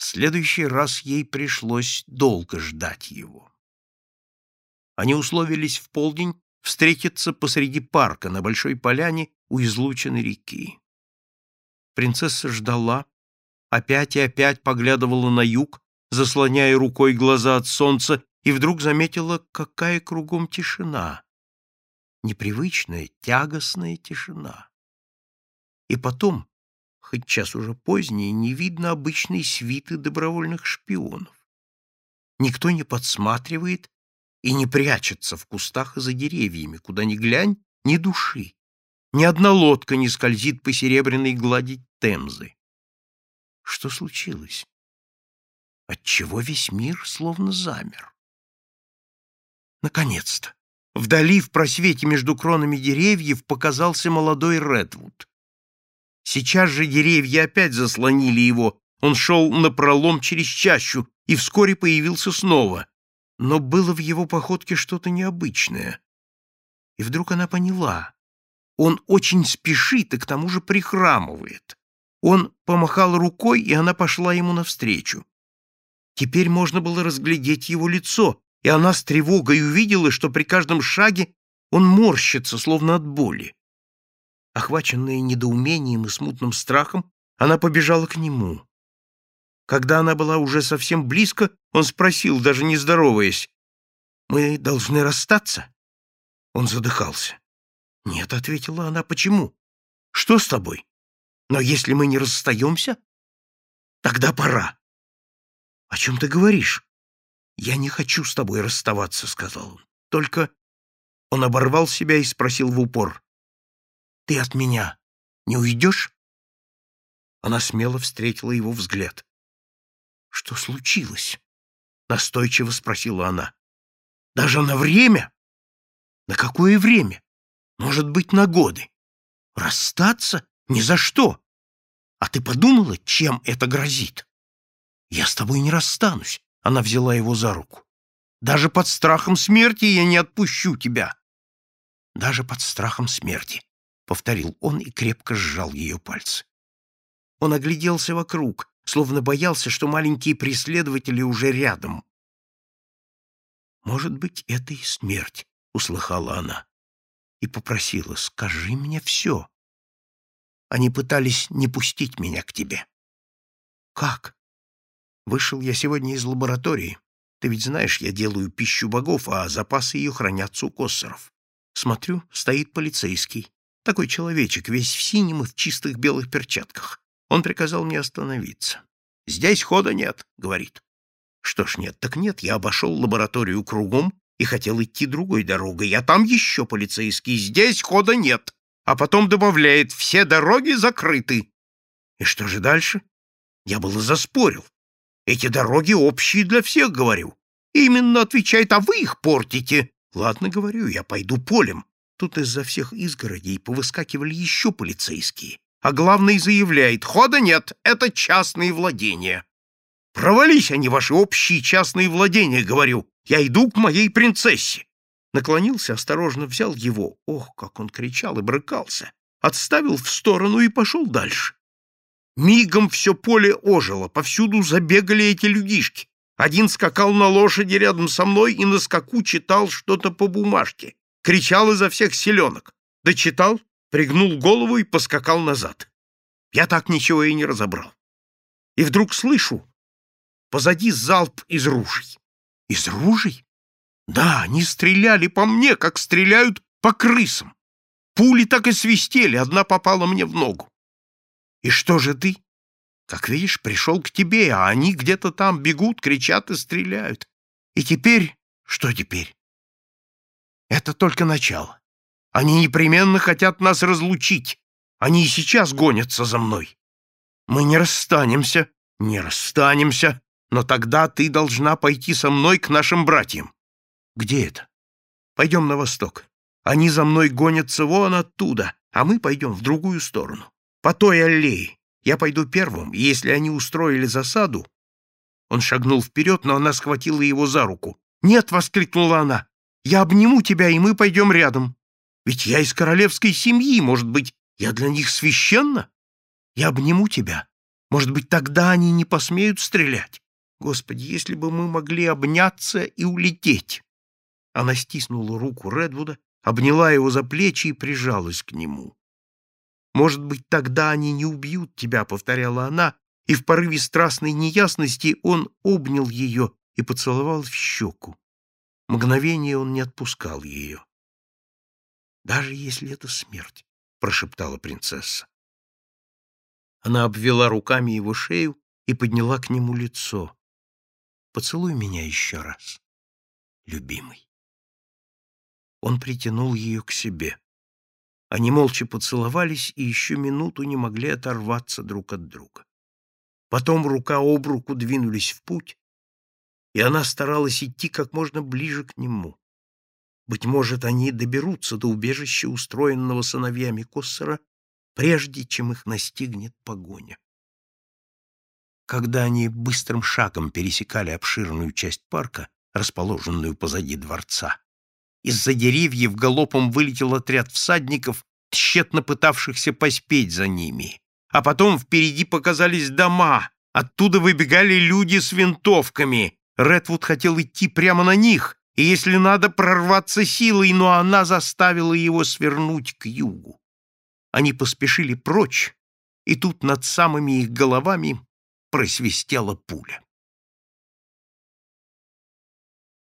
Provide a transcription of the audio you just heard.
В следующий раз ей пришлось долго ждать его. Они условились в полдень встретиться посреди парка на большой поляне у излученной реки. Принцесса ждала, опять и опять поглядывала на юг, заслоняя рукой глаза от солнца, и вдруг заметила, какая кругом тишина. Непривычная, тягостная тишина. И потом, хоть час уже поздний, не видно обычной свиты добровольных шпионов. Никто не подсматривает и не прячется в кустах и за деревьями, куда ни глянь, ни души. Ни одна лодка не скользит по серебряной глади Темзы. Что случилось? Отчего весь мир словно замер? Наконец-то! Вдали, в просвете между кронами деревьев, показался молодой Редвуд. Сейчас же деревья опять заслонили его. Он шел напролом через чащу и вскоре появился снова. Но было в его походке что-то необычное. И вдруг она поняла. Он очень спешит и к тому же прихрамывает. Он помахал рукой, и она пошла ему навстречу. Теперь можно было разглядеть его лицо, и она с тревогой увидела, что при каждом шаге он морщится, словно от боли. Охваченная недоумением и смутным страхом, она побежала к нему. Когда она была уже совсем близко, он спросил, даже не здороваясь, «Мы должны расстаться?» Он задыхался. «Нет», — ответила она, — «почему? Что с тобой? Но если мы не расстаемся, тогда пора». «О чем ты говоришь?» «Я не хочу с тобой расставаться», — сказал он. «Только...» Он оборвал себя и спросил в упор. Ты от меня не уйдешь?» Она смело встретила его взгляд. «Что случилось?» — настойчиво спросила она. «Даже на время? На какое время? Может быть, на годы? Расстаться? Ни за что! А ты подумала, чем это грозит? Я с тобой не расстанусь!» — она взяла его за руку. «Даже под страхом смерти я не отпущу тебя!» «Даже под страхом смерти!» Повторил он и крепко сжал ее пальцы. Он огляделся вокруг, словно боялся, что маленькие преследователи уже рядом. «Может быть, это и смерть», — услыхала она, и попросила, «скажи мне все». Они пытались не пустить меня к тебе. «Как?» «Вышел я сегодня из лаборатории. Ты ведь знаешь, я делаю пищу богов, а запасы ее хранятся у коссоров. Смотрю, стоит полицейский. Такой человечек, весь в синем и в чистых белых перчатках. Он приказал мне остановиться. «Здесь хода нет», — говорит. «Что ж нет, так нет. Я обошел лабораторию кругом и хотел идти другой дорогой, а там еще полицейский. Здесь хода нет». А потом добавляет «все дороги закрыты». И что же дальше? Я было заспорил. Эти дороги общие для всех, говорю. Именно отвечает, а вы их портите. Ладно, говорю, я пойду полем. Тут из-за всех изгородей повыскакивали еще полицейские, а главный заявляет, хода нет, это частные владения. Провались они, ваши общие частные владения, говорю, я иду к моей принцессе. Наклонился, осторожно взял его, ох, как он кричал и брыкался, отставил в сторону и пошел дальше. Мигом все поле ожило, повсюду забегали эти людишки. Один скакал на лошади рядом со мной и на скаку читал что-то по бумажке кричал изо всех селенок. Дочитал, пригнул голову и поскакал назад. Я так ничего и не разобрал. И вдруг слышу, позади залп из ружей. Из ружей? Да, они стреляли по мне, как стреляют по крысам. Пули так и свистели, одна попала мне в ногу. И что же ты? Как видишь, пришел к тебе, а они где-то там бегут, кричат и стреляют. И теперь... Что теперь? Это только начало. Они непременно хотят нас разлучить. Они и сейчас гонятся за мной. Мы не расстанемся, не расстанемся, но тогда ты должна пойти со мной к нашим братьям. Где это? Пойдем на восток. Они за мной гонятся вон оттуда, а мы пойдем в другую сторону. По той аллее. Я пойду первым, и если они устроили засаду... Он шагнул вперед, но она схватила его за руку. «Нет!» — воскликнула она. Я обниму тебя, и мы пойдем рядом. Ведь я из королевской семьи, может быть, я для них священна? Я обниму тебя, Может быть, тогда они не посмеют стрелять? Господи, если бы мы могли обняться и улететь!» Она стиснула руку Редвуда, обняла его за плечи и прижалась к нему. «Может быть, тогда они не убьют тебя», — повторяла она, и в порыве страстной неясности он обнял ее и поцеловал в щеку. Мгновение он не отпускал ее. «Даже если это смерть», — прошептала принцесса. Она обвела руками его шею и подняла к нему лицо. «Поцелуй меня еще раз, любимый». Он притянул ее к себе. Они молча поцеловались и еще минуту не могли оторваться друг от друга. Потом рука об руку двинулись в путь, и она старалась идти как можно ближе к нему. Быть может, они доберутся до убежища, устроенного сыновьями Коссера, прежде чем их настигнет погоня. Когда они быстрым шагом пересекали обширную часть парка, расположенную позади дворца, из-за деревьев галопом вылетел отряд всадников, тщетно пытавшихся поспеть за ними. А потом впереди показались дома, оттуда выбегали люди с винтовками. Редвуд хотел идти прямо на них, и, если надо, прорваться силой, но она заставила его свернуть к югу. Они поспешили прочь, и тут над самыми их головами просвистела пуля.